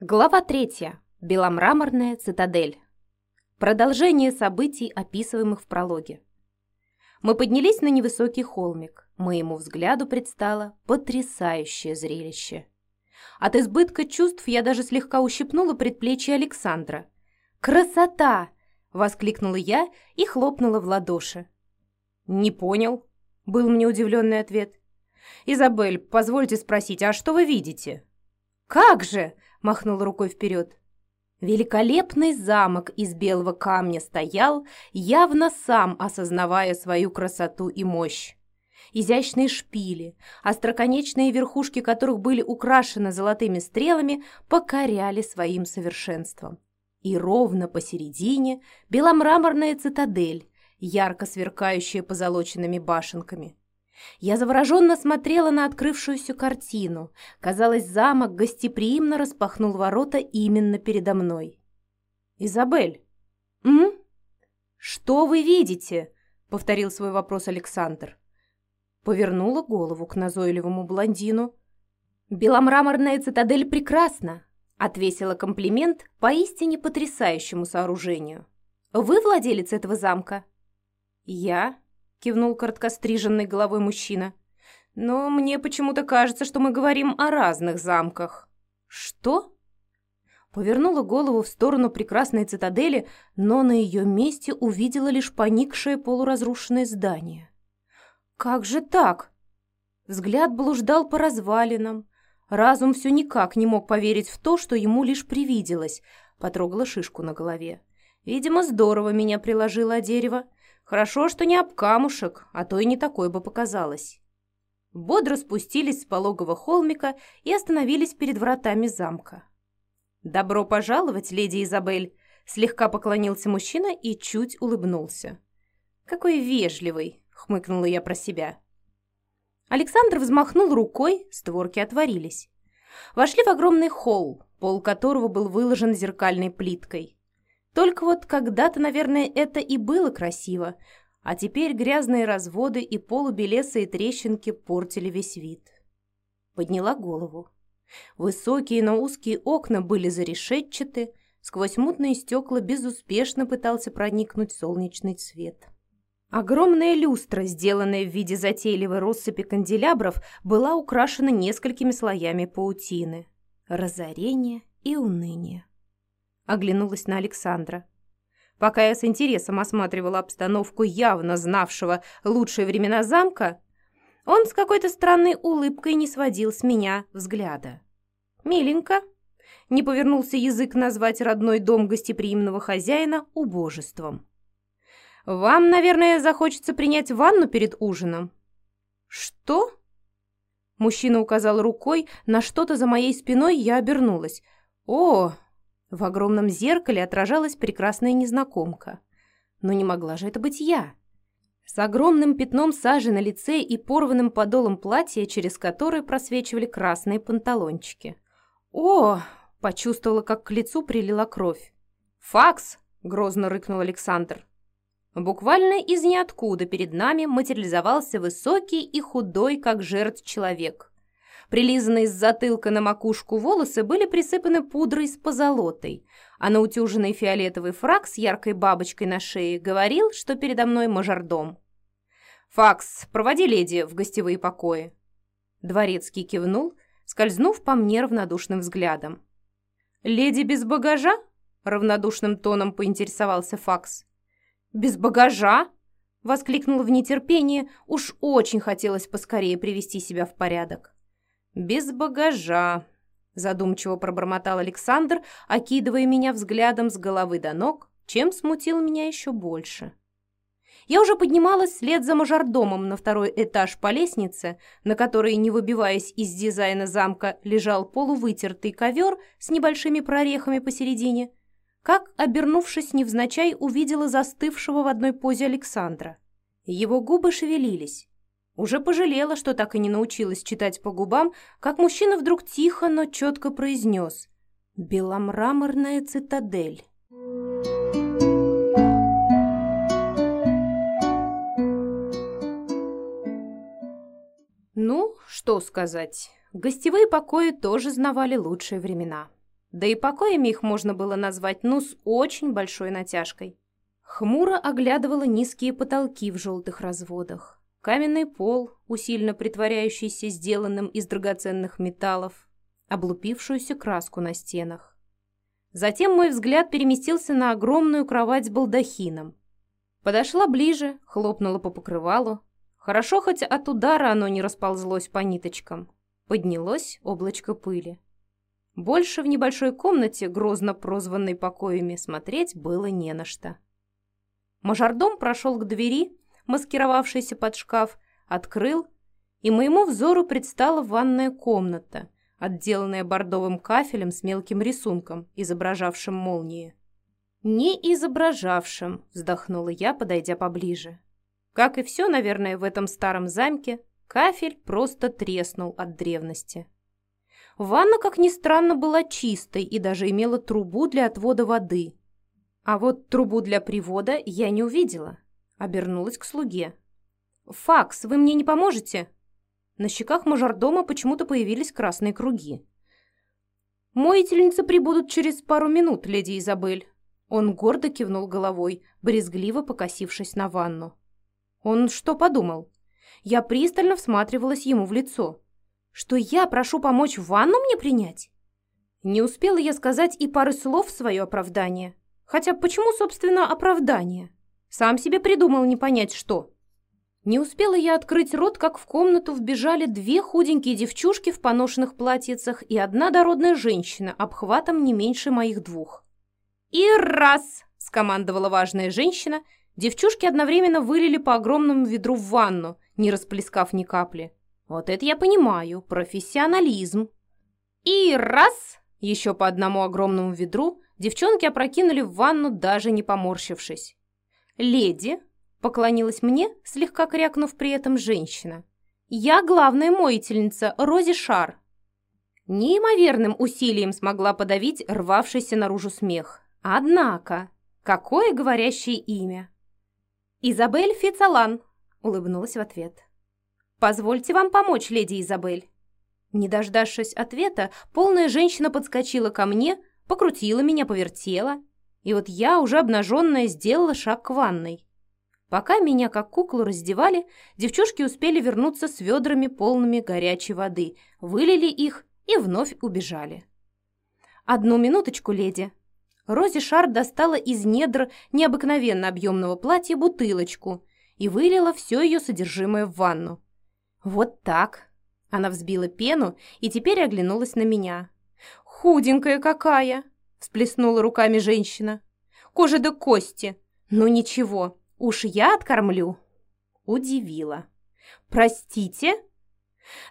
Глава третья. Беломраморная цитадель. Продолжение событий, описываемых в прологе. Мы поднялись на невысокий холмик. Моему взгляду предстало потрясающее зрелище. От избытка чувств я даже слегка ущипнула предплечье Александра. «Красота!» — воскликнула я и хлопнула в ладоши. «Не понял», — был мне удивленный ответ. «Изабель, позвольте спросить, а что вы видите?» «Как же!» — махнул рукой вперед. Великолепный замок из белого камня стоял, явно сам осознавая свою красоту и мощь. Изящные шпили, остроконечные верхушки которых были украшены золотыми стрелами, покоряли своим совершенством. И ровно посередине беломраморная цитадель, ярко сверкающая позолоченными башенками. Я завороженно смотрела на открывшуюся картину. Казалось, замок гостеприимно распахнул ворота именно передо мной. «Изабель!» «М? Что вы видите?» — повторил свой вопрос Александр. Повернула голову к назойливому блондину. «Беломраморная цитадель прекрасна!» — отвесила комплимент поистине потрясающему сооружению. «Вы владелец этого замка?» «Я?» — кивнул короткостриженной головой мужчина. «Но мне почему-то кажется, что мы говорим о разных замках». «Что?» Повернула голову в сторону прекрасной цитадели, но на ее месте увидела лишь поникшее полуразрушенное здание. «Как же так?» Взгляд блуждал по развалинам. Разум все никак не мог поверить в то, что ему лишь привиделось. Потрогала шишку на голове. Видимо, здорово меня приложило дерево. Хорошо, что не об камушек, а то и не такой бы показалось. Бодро спустились с пологого холмика и остановились перед вратами замка. «Добро пожаловать, леди Изабель!» Слегка поклонился мужчина и чуть улыбнулся. «Какой вежливый!» — хмыкнула я про себя. Александр взмахнул рукой, створки отворились. Вошли в огромный холл, пол которого был выложен зеркальной плиткой. Только вот когда-то, наверное, это и было красиво, а теперь грязные разводы и полубелесые трещинки портили весь вид. Подняла голову. Высокие, но узкие окна были зарешетчаты, сквозь мутные стекла безуспешно пытался проникнуть солнечный свет. Огромная люстра, сделанная в виде затейливой россыпи канделябров, была украшена несколькими слоями паутины. Разорение и уныние оглянулась на Александра. Пока я с интересом осматривала обстановку явно знавшего лучшие времена замка, он с какой-то странной улыбкой не сводил с меня взгляда. «Миленько», — не повернулся язык назвать родной дом гостеприимного хозяина убожеством. «Вам, наверное, захочется принять ванну перед ужином». «Что?» Мужчина указал рукой на что-то за моей спиной, я обернулась. «О, в огромном зеркале отражалась прекрасная незнакомка. Но не могла же это быть я. С огромным пятном сажи на лице и порванным подолом платья, через которое просвечивали красные панталончики. «О!» — почувствовала, как к лицу прилила кровь. «Факс!» — грозно рыкнул Александр. Буквально из ниоткуда перед нами материализовался высокий и худой, как жертв человек. Прилизанные с затылка на макушку волосы были присыпаны пудрой с позолотой, а наутюженный фиолетовый фраг с яркой бабочкой на шее говорил, что передо мной мажордом. «Факс, проводи леди в гостевые покои». Дворецкий кивнул, скользнув по мне равнодушным взглядом. «Леди без багажа?» — равнодушным тоном поинтересовался Факс. «Без багажа?» — воскликнула в нетерпении. Уж очень хотелось поскорее привести себя в порядок. «Без багажа», — задумчиво пробормотал Александр, окидывая меня взглядом с головы до ног, чем смутил меня еще больше. Я уже поднималась вслед за мажордомом на второй этаж по лестнице, на которой, не выбиваясь из дизайна замка, лежал полувытертый ковер с небольшими прорехами посередине, как, обернувшись невзначай, увидела застывшего в одной позе Александра. Его губы шевелились. Уже пожалела, что так и не научилась читать по губам, как мужчина вдруг тихо, но четко произнес «Беломраморная цитадель». Ну, что сказать, гостевые покои тоже знавали лучшие времена. Да и покоями их можно было назвать, ну, с очень большой натяжкой. Хмуро оглядывала низкие потолки в желтых разводах, каменный пол, усиленно притворяющийся сделанным из драгоценных металлов, облупившуюся краску на стенах. Затем мой взгляд переместился на огромную кровать с балдахином. Подошла ближе, хлопнула по покрывалу. Хорошо, хоть от удара оно не расползлось по ниточкам. Поднялось облачко пыли. Больше в небольшой комнате, грозно прозванной покоями, смотреть было не на что. Мажордом прошел к двери, маскировавшейся под шкаф, открыл, и моему взору предстала ванная комната, отделанная бордовым кафелем с мелким рисунком, изображавшим молнии. «Не изображавшим», — вздохнула я, подойдя поближе. Как и все, наверное, в этом старом замке, кафель просто треснул от древности. Ванна, как ни странно, была чистой и даже имела трубу для отвода воды. А вот трубу для привода я не увидела. Обернулась к слуге. «Факс, вы мне не поможете?» На щеках мажордома почему-то появились красные круги. «Моительницы прибудут через пару минут, леди Изабель». Он гордо кивнул головой, брезгливо покосившись на ванну. Он что подумал? Я пристально всматривалась ему в лицо. Что я прошу помочь ванну мне принять? Не успела я сказать и пары слов в свое оправдание. Хотя почему, собственно, оправдание? Сам себе придумал не понять что. Не успела я открыть рот, как в комнату вбежали две худенькие девчушки в поношенных платьицах и одна дородная женщина, обхватом не меньше моих двух. «И раз!» – скомандовала важная женщина. Девчушки одновременно вылили по огромному ведру в ванну, не расплескав ни капли. Вот это я понимаю, профессионализм. «И раз!» – еще по одному огромному ведру девчонки опрокинули в ванну, даже не поморщившись. «Леди!» – поклонилась мне, слегка крякнув при этом женщина. «Я главная моительница, Рози Шар». Неимоверным усилием смогла подавить рвавшийся наружу смех. Однако, какое говорящее имя? «Изабель Фицалан», — улыбнулась в ответ. «Позвольте вам помочь, леди Изабель». Не дождавшись ответа, полная женщина подскочила ко мне, покрутила меня, повертела, и вот я, уже обнаженная, сделала шаг к ванной. Пока меня как куклу раздевали, девчушки успели вернуться с ведрами, полными горячей воды, вылили их и вновь убежали. «Одну минуточку, леди», Рози Шар достала из недр необыкновенно объемного платья бутылочку и вылила все ее содержимое в ванну. «Вот так!» Она взбила пену и теперь оглянулась на меня. «Худенькая какая!» – всплеснула руками женщина. «Кожа до кости! Ну ничего, уж я откормлю!» Удивила. «Простите?»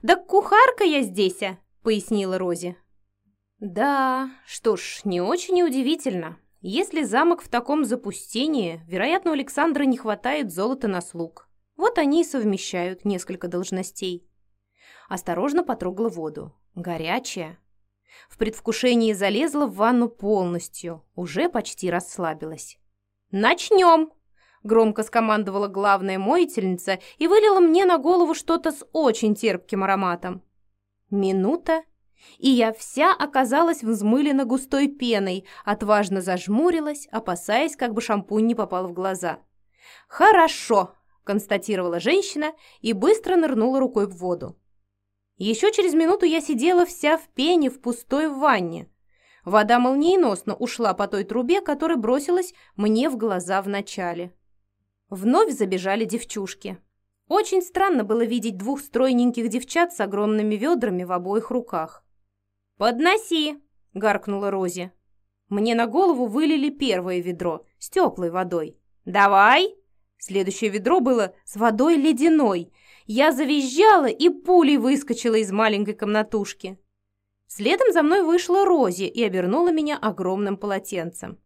«Да кухарка я здесь!» а!» – пояснила Рози. Да, что ж, не очень и удивительно. Если замок в таком запустении, вероятно, у Александра не хватает золота на слуг. Вот они и совмещают несколько должностей. Осторожно потрогала воду. Горячая. В предвкушении залезла в ванну полностью, уже почти расслабилась. «Начнем!» Громко скомандовала главная моительница и вылила мне на голову что-то с очень терпким ароматом. Минута, и я вся оказалась взмылена густой пеной, отважно зажмурилась, опасаясь, как бы шампунь не попал в глаза. «Хорошо!» – констатировала женщина и быстро нырнула рукой в воду. Еще через минуту я сидела вся в пене в пустой ванне. Вода молниеносно ушла по той трубе, которая бросилась мне в глаза вначале. Вновь забежали девчушки. Очень странно было видеть двух стройненьких девчат с огромными ведрами в обоих руках. «Подноси!» — гаркнула Рози. Мне на голову вылили первое ведро с теплой водой. «Давай!» Следующее ведро было с водой ледяной. Я завизжала и пулей выскочила из маленькой комнатушки. Следом за мной вышла Рози и обернула меня огромным полотенцем.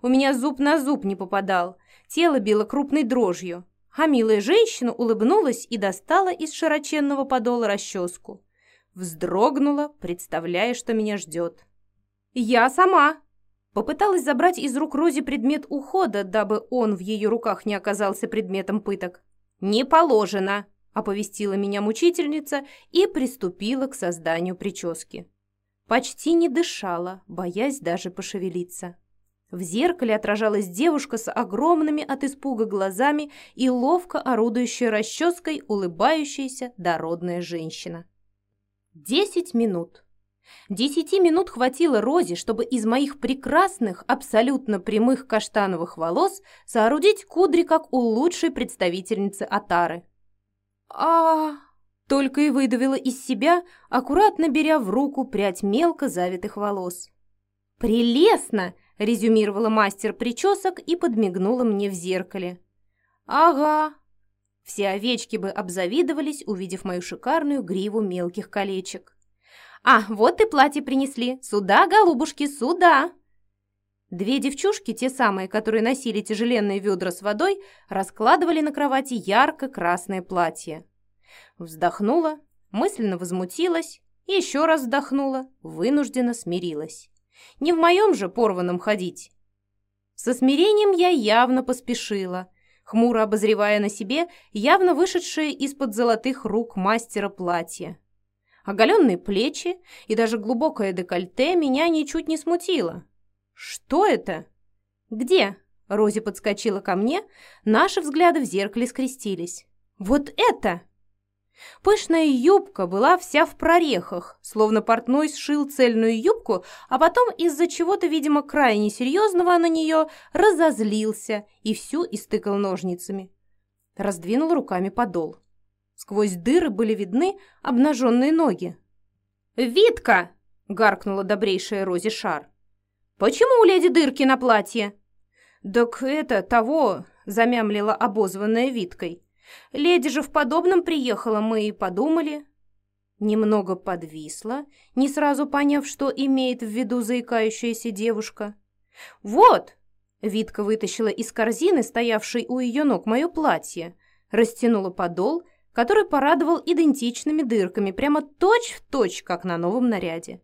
У меня зуб на зуб не попадал, тело било крупной дрожью, а милая женщина улыбнулась и достала из широченного подола расческу. Вздрогнула, представляя, что меня ждет. «Я сама!» Попыталась забрать из рук Рози предмет ухода, дабы он в ее руках не оказался предметом пыток. «Не положено!» – оповестила меня мучительница и приступила к созданию прически. Почти не дышала, боясь даже пошевелиться. В зеркале отражалась девушка с огромными от испуга глазами и ловко орудующая расческой улыбающаяся дородная женщина. Десять минут. Десяти минут хватило Розе, чтобы из моих прекрасных, абсолютно прямых каштановых волос соорудить кудри, как у лучшей представительницы Атары. А Только и выдавила из себя, аккуратно беря в руку прядь мелко завитых волос. «Прелестно!» – резюмировала мастер причесок и подмигнула мне в зеркале. «Ага». Все овечки бы обзавидовались, увидев мою шикарную гриву мелких колечек. «А, вот и платье принесли! Сюда, голубушки, сюда!» Две девчушки, те самые, которые носили тяжеленные ведра с водой, раскладывали на кровати ярко-красное платье. Вздохнула, мысленно возмутилась, еще раз вздохнула, вынужденно смирилась. Не в моем же порванном ходить. Со смирением я явно поспешила, хмуро обозревая на себе явно вышедшее из-под золотых рук мастера платье. Оголенные плечи и даже глубокое декольте меня ничуть не смутило. «Что это?» «Где?» Рози подскочила ко мне, наши взгляды в зеркале скрестились. «Вот это!» Пышная юбка была вся в прорехах, словно портной сшил цельную юбку, а потом из-за чего-то, видимо, крайне серьезного на нее разозлился и всю истыкал ножницами. Раздвинул руками подол. Сквозь дыры были видны обнаженные ноги. «Витка!» — гаркнула добрейшая Рози Шар. «Почему у леди дырки на платье?» «Так это того!» — замямлила обозванная Виткой. Леди же в подобном приехала, мы и подумали. Немного подвисла, не сразу поняв, что имеет в виду заикающаяся девушка. «Вот!» Витка вытащила из корзины, стоявшей у ее ног, мое платье, растянула подол, который порадовал идентичными дырками, прямо точь-в-точь, точь, как на новом наряде.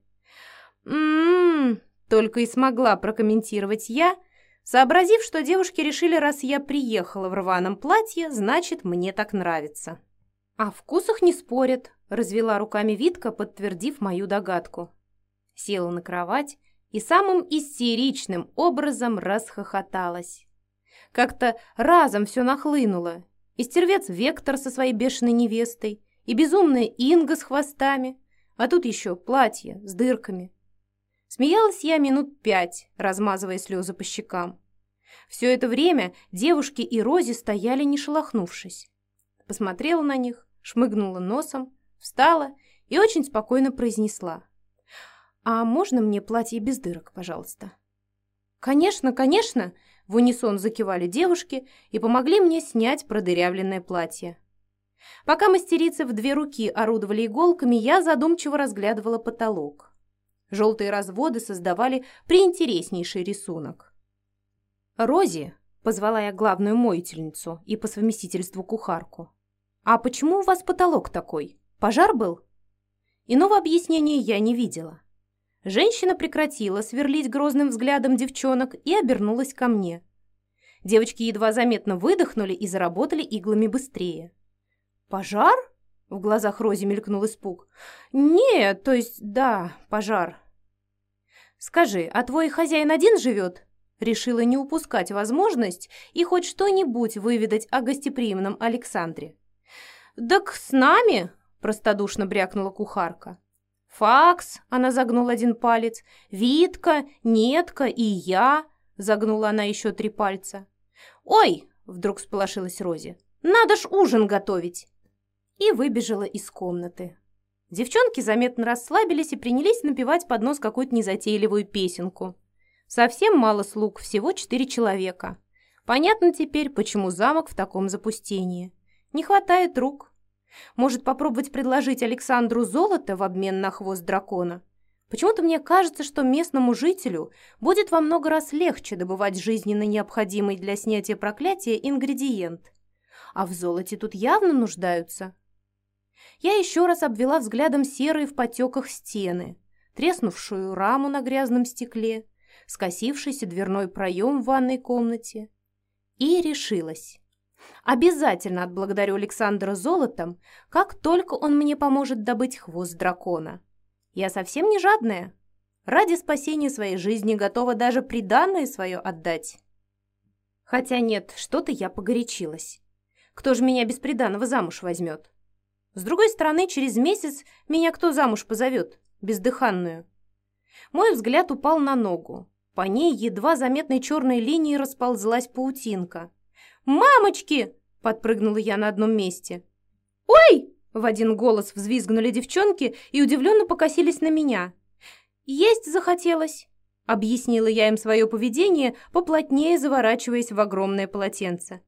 «М-м-м!» Только и смогла прокомментировать я, сообразив, что девушки решили, раз я приехала в рваном платье, значит, мне так нравится. «О вкусах не спорят», — развела руками Витка, подтвердив мою догадку. Села на кровать и самым истеричным образом расхохоталась. Как-то разом все нахлынуло. И стервец Вектор со своей бешеной невестой, и безумная Инга с хвостами, а тут еще платье с дырками. Смеялась я минут пять, размазывая слезы по щекам. Все это время девушки и Рози стояли, не шелохнувшись. Посмотрела на них, шмыгнула носом, встала и очень спокойно произнесла. «А можно мне платье без дырок, пожалуйста?» «Конечно, конечно!» — в унисон закивали девушки и помогли мне снять продырявленное платье. Пока мастерицы в две руки орудовали иголками, я задумчиво разглядывала потолок. Желтые разводы создавали приинтереснейший рисунок. «Рози», — позвала я главную моительницу и по совместительству кухарку, «а почему у вас потолок такой? Пожар был?» Иного объяснения я не видела. Женщина прекратила сверлить грозным взглядом девчонок и обернулась ко мне. Девочки едва заметно выдохнули и заработали иглами быстрее. «Пожар?» В глазах Рози мелькнул испуг. «Нет, то есть, да, пожар». «Скажи, а твой хозяин один живет?» Решила не упускать возможность и хоть что-нибудь выведать о гостеприимном Александре. «Так с нами?» – простодушно брякнула кухарка. «Факс!» – она загнула один палец. «Витка, Нетка и я!» – загнула она еще три пальца. «Ой!» – вдруг сполошилась Рози. «Надо ж ужин готовить!» И выбежала из комнаты. Девчонки заметно расслабились и принялись напевать под нос какую-то незатейливую песенку. Совсем мало слуг, всего четыре человека. Понятно теперь, почему замок в таком запустении. Не хватает рук. Может попробовать предложить Александру золото в обмен на хвост дракона? Почему-то мне кажется, что местному жителю будет во много раз легче добывать жизненно необходимый для снятия проклятия ингредиент. А в золоте тут явно нуждаются. Я еще раз обвела взглядом серые в потеках стены, треснувшую раму на грязном стекле, скосившийся дверной проем в ванной комнате. И решилась. Обязательно отблагодарю Александра золотом, как только он мне поможет добыть хвост дракона. Я совсем не жадная. Ради спасения своей жизни готова даже приданное свое отдать. Хотя нет, что-то я погорячилась. Кто же меня без приданого замуж возьмет? С другой стороны, через месяц меня кто замуж позовет? Бездыханную. Мой взгляд упал на ногу. По ней едва заметной черной линией расползлась паутинка. «Мамочки!» – подпрыгнула я на одном месте. «Ой!» – в один голос взвизгнули девчонки и удивленно покосились на меня. «Есть захотелось!» – объяснила я им свое поведение, поплотнее заворачиваясь в огромное полотенце.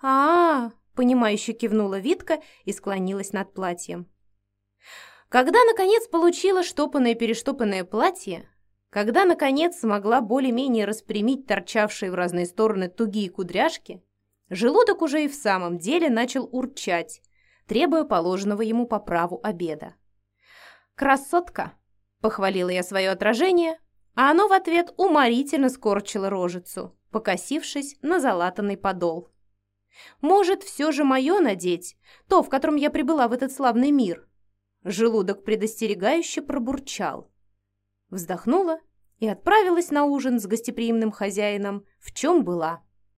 а, -а, понимающе кивнула Витка и склонилась над платьем. Когда, наконец, получила штопанное-перештопанное платье, когда, наконец, смогла более-менее распрямить торчавшие в разные стороны тугие кудряшки, желудок уже и в самом деле начал урчать, требуя положенного ему по праву обеда. «Красотка!» – похвалила я свое отражение, а оно в ответ уморительно скорчило рожицу, покосившись на залатанный подол. «Может, все же мое надеть, то, в котором я прибыла в этот славный мир?» Желудок предостерегающе пробурчал. Вздохнула и отправилась на ужин с гостеприимным хозяином, в чем была.